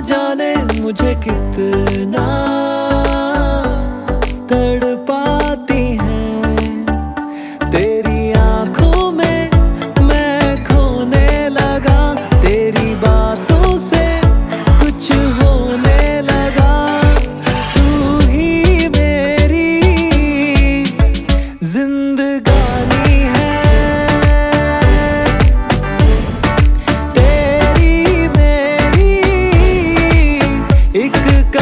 जाने मुझे कितना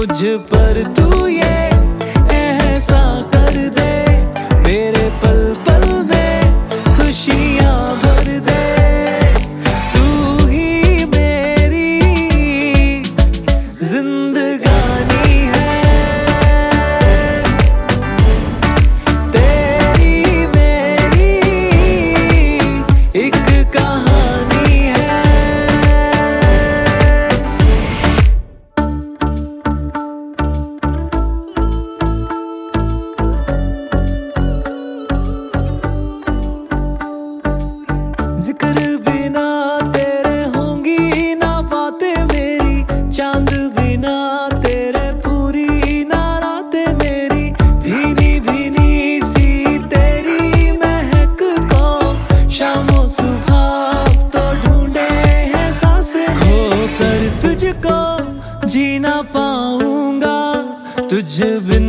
मुझ पर तू ये ज़िक्र बिना तेरे होंगी ना बातें मेरी, चाँद बिना तेरे, पूरी ना रातें मेरी। भीनी भीनी सी तेरी महक को शामो सुबह तो ढूंढे हैं साँसें खो कर तुझको, जी ना पाऊँगा तुझ बिन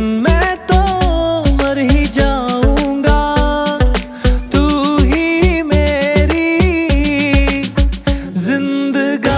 the guy.